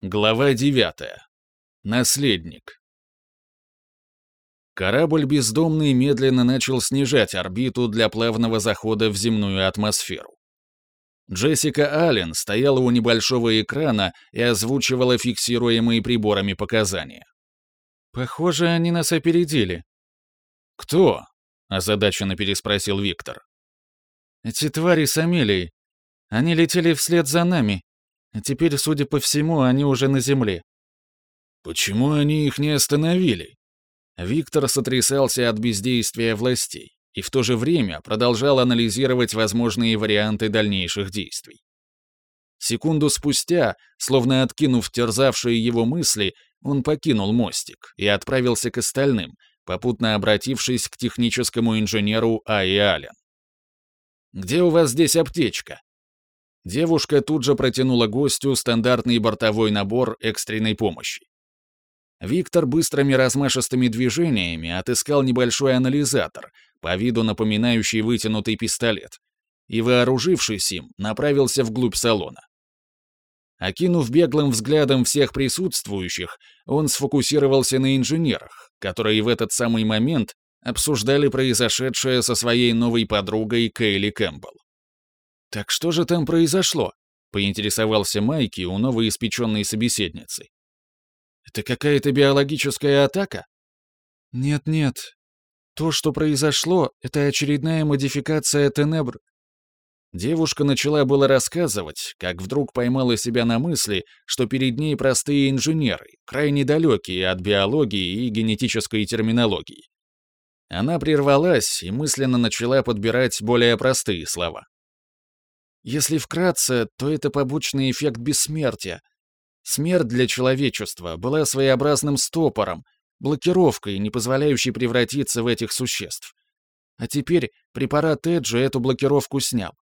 Глава 9. Наследник. Корабль «Бездомный» медленно начал снижать орбиту для плавного захода в земную атмосферу. Джессика Аллен стояла у небольшого экрана и озвучивала фиксируемые приборами показания. «Похоже, они нас опередили». «Кто?» — озадаченно переспросил Виктор. «Эти твари с Амелией. Они летели вслед за нами, а теперь, судя по всему, они уже на земле. Почему они их не остановили? Виктор сотрясался от бездействия властей и в то же время продолжал анализировать возможные варианты дальнейших действий. Секунду спустя, словно откинув терзавшие его мысли, он покинул мостик и отправился к остальным, попутно обратившись к техническому инженеру Аи Аллен. «Где у вас здесь аптечка?» Девушка тут же протянула гостю стандартный бортовой набор экстренной помощи. Виктор быстрыми размашистыми движениями отыскал небольшой анализатор, по виду напоминающий вытянутый пистолет, и, вооружившись им, направился вглубь салона. Окинув беглым взглядом всех присутствующих, он сфокусировался на инженерах, которые в этот самый момент обсуждали произошедшее со своей новой подругой Кейли Кэмпбелл. «Так что же там произошло?» — поинтересовался Майки у новоиспеченной собеседницы. «Это какая-то биологическая атака?» «Нет-нет. То, что произошло, это очередная модификация Тенебр». Девушка начала было рассказывать, как вдруг поймала себя на мысли, что перед ней простые инженеры, крайне далекие от биологии и генетической терминологии. Она прервалась и мысленно начала подбирать более простые слова. Если вкратце, то это побочный эффект бессмертия. Смерть для человечества была своеобразным стопором, блокировкой, не позволяющей превратиться в этих существ. А теперь препарат Эджи эту блокировку снял.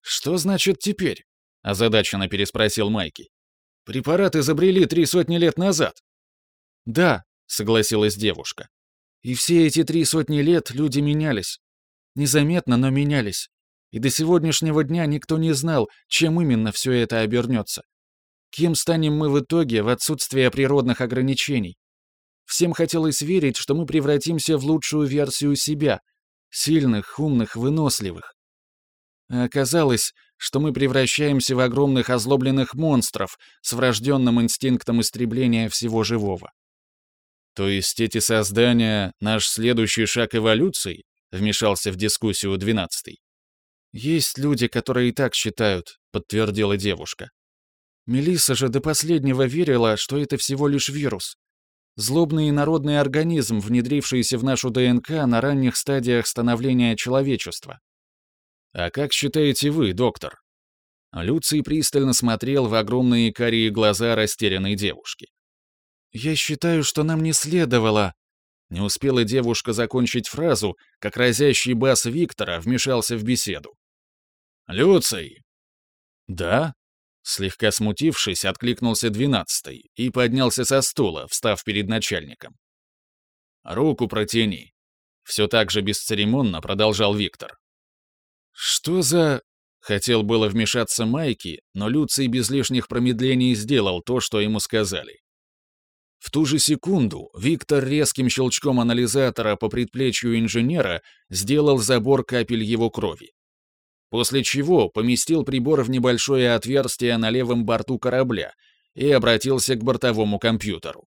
«Что значит «теперь»?» — озадаченно переспросил Майки. «Препарат изобрели три сотни лет назад». «Да», — согласилась девушка. «И все эти три сотни лет люди менялись. Незаметно, но менялись и до сегодняшнего дня никто не знал, чем именно все это обернется. Кем станем мы в итоге в отсутствие природных ограничений? Всем хотелось верить, что мы превратимся в лучшую версию себя, сильных, умных, выносливых. А оказалось, что мы превращаемся в огромных озлобленных монстров с врожденным инстинктом истребления всего живого. То есть эти создания — наш следующий шаг эволюции? Вмешался в дискуссию двенадцатый. «Есть люди, которые и так считают», — подтвердила девушка. Мелисса же до последнего верила, что это всего лишь вирус. Злобный народный организм, внедрившийся в нашу ДНК на ранних стадиях становления человечества. «А как считаете вы, доктор?» Люций пристально смотрел в огромные карие глаза растерянной девушки. «Я считаю, что нам не следовало...» Не успела девушка закончить фразу, как разящий бас Виктора вмешался в беседу. «Люций!» «Да?» Слегка смутившись, откликнулся двенадцатый и поднялся со стула, встав перед начальником. «Руку протяни!» Все так же бесцеремонно продолжал Виктор. «Что за...» Хотел было вмешаться Майки, но Люций без лишних промедлений сделал то, что ему сказали. В ту же секунду Виктор резким щелчком анализатора по предплечью инженера сделал забор капель его крови после чего поместил прибор в небольшое отверстие на левом борту корабля и обратился к бортовому компьютеру.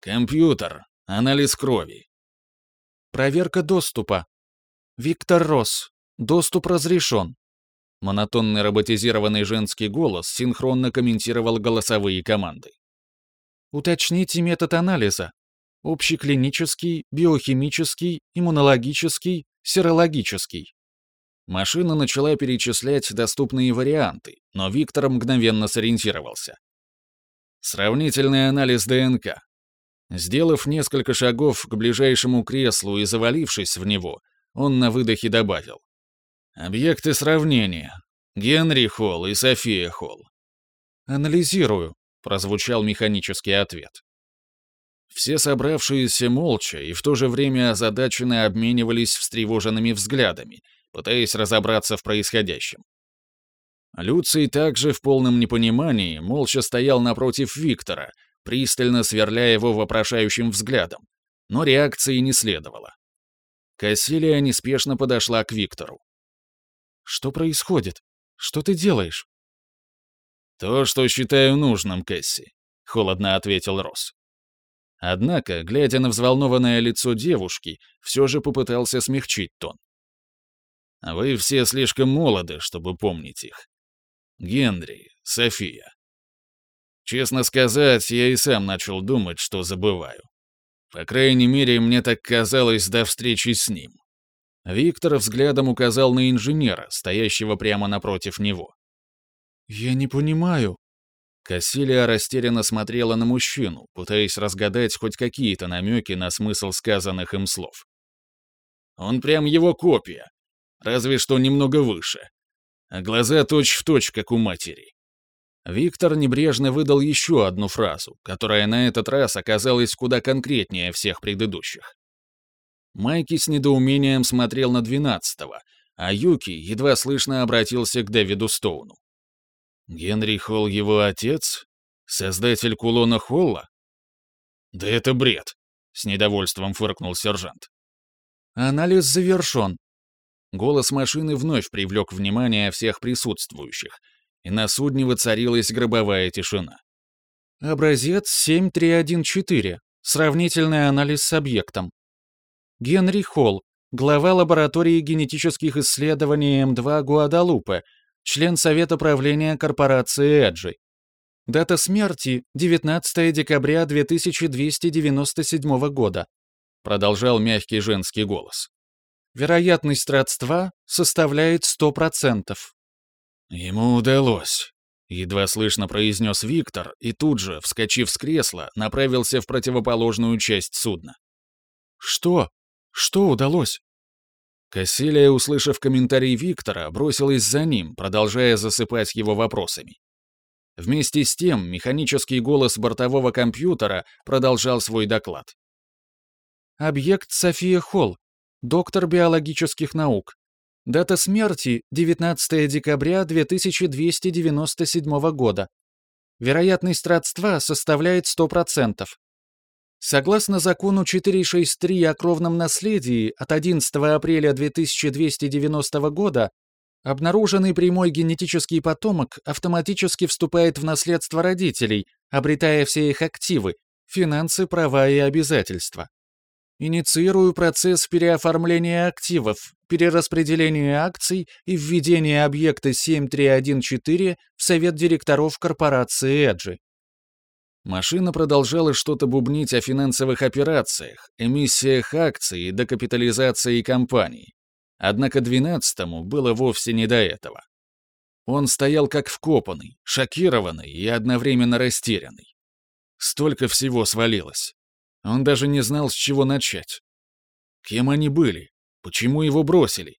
«Компьютер, анализ крови». «Проверка доступа. Виктор Росс. Доступ разрешен». Монотонный роботизированный женский голос синхронно комментировал голосовые команды. «Уточните метод анализа. Общеклинический, биохимический, иммунологический, серологический». Машина начала перечислять доступные варианты, но Виктор мгновенно сориентировался. Сравнительный анализ ДНК. Сделав несколько шагов к ближайшему креслу и завалившись в него, он на выдохе добавил. Объекты сравнения. Генри Холл и София Холл. «Анализирую», — прозвучал механический ответ. Все собравшиеся молча и в то же время озадаченно обменивались встревоженными взглядами — пытаясь разобраться в происходящем. Люций также в полном непонимании молча стоял напротив Виктора, пристально сверляя его вопрошающим взглядом, но реакции не следовало. Кассилия неспешно подошла к Виктору. «Что происходит? Что ты делаешь?» «То, что считаю нужным, Кэсси», — холодно ответил Росс. Однако, глядя на взволнованное лицо девушки, все же попытался смягчить тон. «Вы все слишком молоды, чтобы помнить их. Генри, София. Честно сказать, я и сам начал думать, что забываю. По крайней мере, мне так казалось до встречи с ним». Виктор взглядом указал на инженера, стоящего прямо напротив него. «Я не понимаю». Кассилия растерянно смотрела на мужчину, пытаясь разгадать хоть какие-то намеки на смысл сказанных им слов. «Он прям его копия, разве что немного выше. А глаза точь-в-точь, точь, как у матери». Виктор небрежно выдал еще одну фразу, которая на этот раз оказалась куда конкретнее всех предыдущих. Майки с недоумением смотрел на двенадцатого, а Юки едва слышно обратился к Дэвиду Стоуну. Генри Холл его отец? Создатель кулона Холла? Да это бред, с недовольством фыркнул сержант. Анализ завершен. Голос машины вновь привлек внимание всех присутствующих, и на судне воцарилась гробовая тишина. Образец 7314. Сравнительный анализ с объектом. Генри Холл, глава лаборатории генетических исследований М2 Гуадалупе, член Совета правления корпорации Эджи. Дата смерти — 19 декабря 2297 года, продолжал мягкий женский голос. Вероятность родства составляет 100%. Ему удалось, едва слышно произнес Виктор и тут же, вскочив с кресла, направился в противоположную часть судна. Что? Что удалось? Кассилия, услышав комментарий Виктора, бросилась за ним, продолжая засыпать его вопросами. Вместе с тем, механический голос бортового компьютера продолжал свой доклад. Объект София Холл, доктор биологических наук. Дата смерти — 19 декабря 2297 года. Вероятность родства составляет 100%. Согласно закону 463 о кровном наследии от 11 апреля 2290 года, обнаруженный прямой генетический потомок автоматически вступает в наследство родителей, обретая все их активы, финансы, права и обязательства. Инициирую процесс переоформления активов, перераспределения акций и введения объекта 7314 в совет директоров корпорации Эджи. Машина продолжала что-то бубнить о финансовых операциях, эмиссиях акций и докапитализации компаний. Однако двенадцатому было вовсе не до этого. Он стоял как вкопанный, шокированный и одновременно растерянный. Столько всего свалилось. Он даже не знал, с чего начать. Кем они были? Почему его бросили?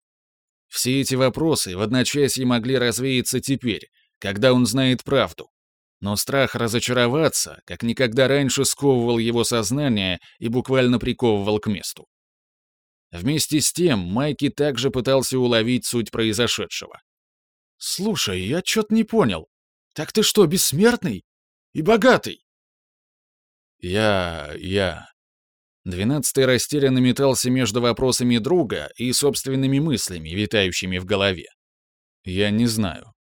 Все эти вопросы в одночасье могли развеяться теперь, когда он знает правду. Но страх разочароваться, как никогда раньше, сковывал его сознание и буквально приковывал к месту. Вместе с тем Майки также пытался уловить суть произошедшего. «Слушай, я чё-то не понял. Так ты что, бессмертный? И богатый?» «Я... я...» Двенадцатый растерянно метался между вопросами друга и собственными мыслями, витающими в голове. «Я не знаю.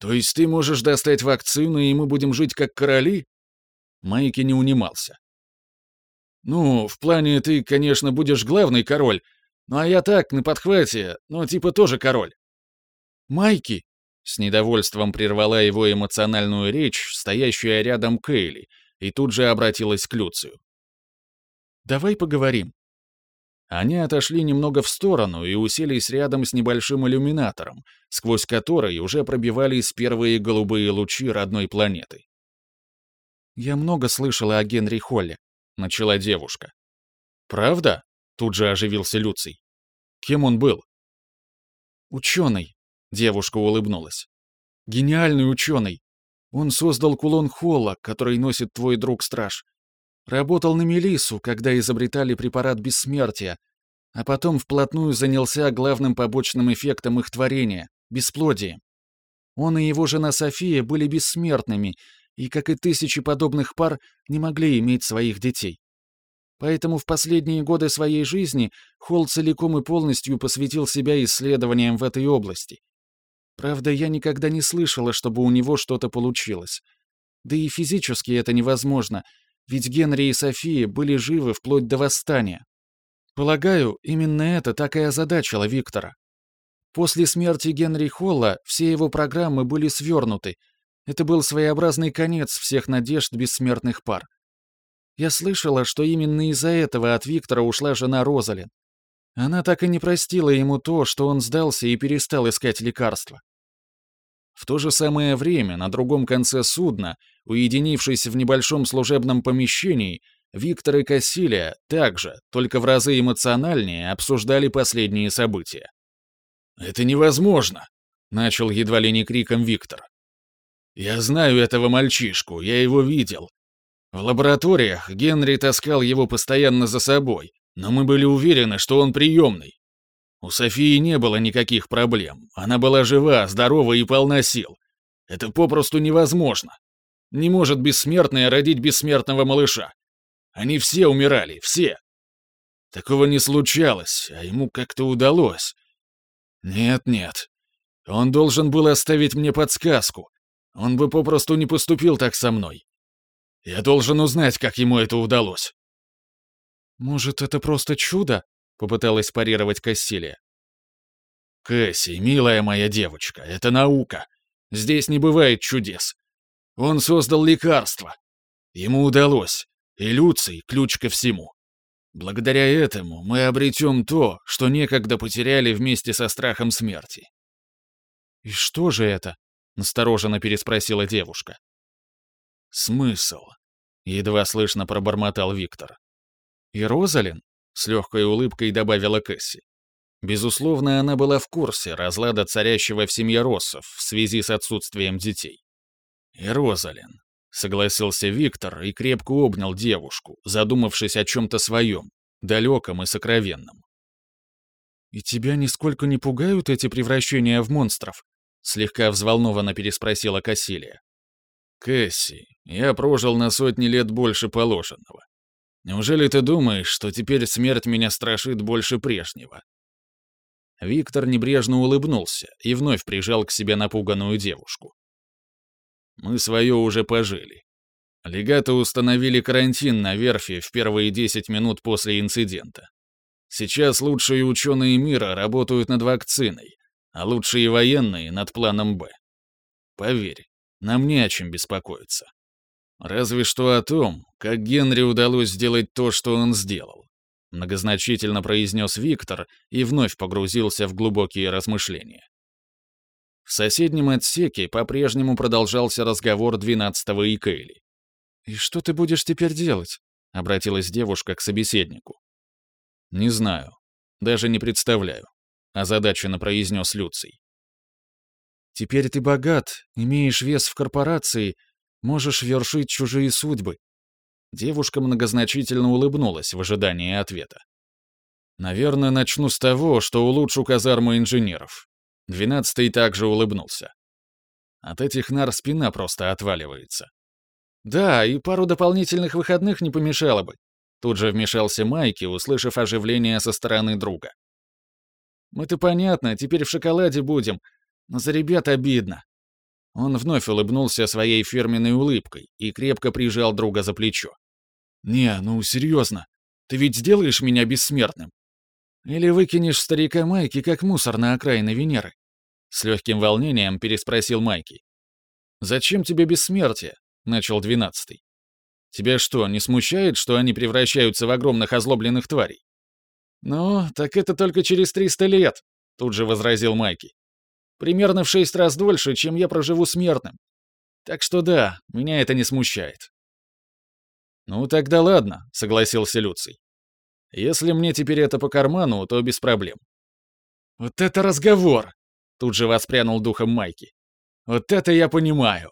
То есть ты можешь достать вакцину, и мы будем жить как короли? Майки не унимался. Ну, в плане ты, конечно, будешь главный король, ну а я так, на подхвате, ну типа тоже король. Майки, с недовольством прервала его эмоциональную речь, стоящая рядом Кейли, и тут же обратилась к Люцию. «Давай поговорим. Они отошли немного в сторону и уселись рядом с небольшим иллюминатором, сквозь который уже пробивались первые голубые лучи родной планеты. «Я много слышала о Генри Холле», — начала девушка. «Правда?» — тут же оживился Люций. «Кем он был?» «Ученый», — девушка улыбнулась. «Гениальный ученый. Он создал кулон Холла, который носит твой друг-страж. Работал на Мелису, когда изобретали препарат бессмертия, а потом вплотную занялся главным побочным эффектом их творения — бесплодием. Он и его жена София были бессмертными и, как и тысячи подобных пар, не могли иметь своих детей. Поэтому в последние годы своей жизни Холл целиком и полностью посвятил себя исследованиям в этой области. Правда, я никогда не слышала, чтобы у него что-то получилось. Да и физически это невозможно, ведь Генри и София были живы вплоть до восстания. Полагаю, именно это так и озадачило Виктора. После смерти Генри Холла все его программы были свернуты. Это был своеобразный конец всех надежд бессмертных пар. Я слышала, что именно из-за этого от Виктора ушла жена Розалин. Она так и не простила ему то, что он сдался и перестал искать лекарства. В то же самое время на другом конце судна, уединившись в небольшом служебном помещении, Виктор и Кассилия также, только в разы эмоциональнее, обсуждали последние события. «Это невозможно!» — начал едва ли не криком Виктор. «Я знаю этого мальчишку, я его видел. В лабораториях Генри таскал его постоянно за собой, но мы были уверены, что он приемный. У Софии не было никаких проблем. Она была жива, здорова и полна сил. Это попросту невозможно. Не может бессмертная родить бессмертного малыша. Они все умирали, все. Такого не случалось, а ему как-то удалось. Нет-нет. Он должен был оставить мне подсказку. Он бы попросту не поступил так со мной. Я должен узнать, как ему это удалось. «Может, это просто чудо?» — попыталась парировать Кассилия. «Кэсси, милая моя девочка, это наука. Здесь не бывает чудес. Он создал лекарство. Ему удалось. И Люций — ключ ко всему. Благодаря этому мы обретем то, что некогда потеряли вместе со страхом смерти». «И что же это?» — настороженно переспросила девушка. «Смысл?» — едва слышно пробормотал Виктор. «И Розалин?» — с легкой улыбкой добавила Кэсси. Безусловно, она была в курсе разлада царящего в семье Россов в связи с отсутствием детей. «И Розалин», — согласился Виктор и крепко обнял девушку, задумавшись о чем-то своем, далеком и сокровенном. «И тебя нисколько не пугают эти превращения в монстров?» — слегка взволнованно переспросила Кассилия. «Кэсси, я прожил на сотни лет больше положенного. Неужели ты думаешь, что теперь смерть меня страшит больше прежнего?» Виктор небрежно улыбнулся и вновь прижал к себе напуганную девушку. «Мы свое уже пожили. Легаты установили карантин на верфи в первые 10 минут после инцидента. Сейчас лучшие ученые мира работают над вакциной, а лучшие военные — над планом «Б». Поверь, нам не о чем беспокоиться. Разве что о том, как Генри удалось сделать то, что он сделал. Многозначительно произнес Виктор и вновь погрузился в глубокие размышления. В соседнем отсеке по-прежнему продолжался разговор двенадцатого и Кейли. «И что ты будешь теперь делать?» — обратилась девушка к собеседнику. «Не знаю. Даже не представляю», — озадаченно произнес Люций. «Теперь ты богат, имеешь вес в корпорации Можешь вершить чужие судьбы». Девушка многозначительно улыбнулась в ожидании ответа. «Наверное, начну с того, что улучшу казарму инженеров». Двенадцатый также улыбнулся. От этих нар спина просто отваливается. «Да, и пару дополнительных выходных не помешало бы», Тут же вмешался Майки, услышав оживление со стороны друга. «Мы-то понятно, теперь в шоколаде будем, но за ребят обидно. Он вновь улыбнулся своей фирменной улыбкой и крепко прижал друга за плечо. «Не, ну серьезно, ты ведь сделаешь меня бессмертным? Или выкинешь старика Майки как мусор на окраины Венеры?» С легким волнением переспросил Майки. «Зачем тебе бессмертие?» — начал двенадцатый. «Тебя что, не смущает, что они превращаются в огромных озлобленных тварей?» «Ну, так это только через триста лет», — тут же возразил Майки. Примерно в шесть раз дольше, чем я проживу смертным. Так что да, меня это не смущает. «Ну тогда ладно», — согласился Люций. «Если мне теперь это по карману, то без проблем». «Вот это разговор!» — тут же воспрянул духом Майки. «Вот это я понимаю!»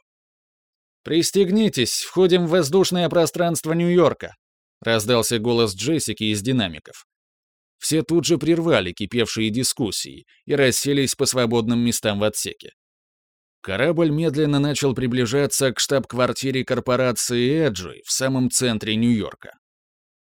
«Пристегнитесь, входим в воздушное пространство Нью-Йорка», — раздался голос Джессики из динамиков. Все тут же прервали кипевшие дискуссии и расселись по свободным местам в отсеке. Корабль медленно начал приближаться к штаб-квартире корпорации «Эджи» в самом центре Нью-Йорка.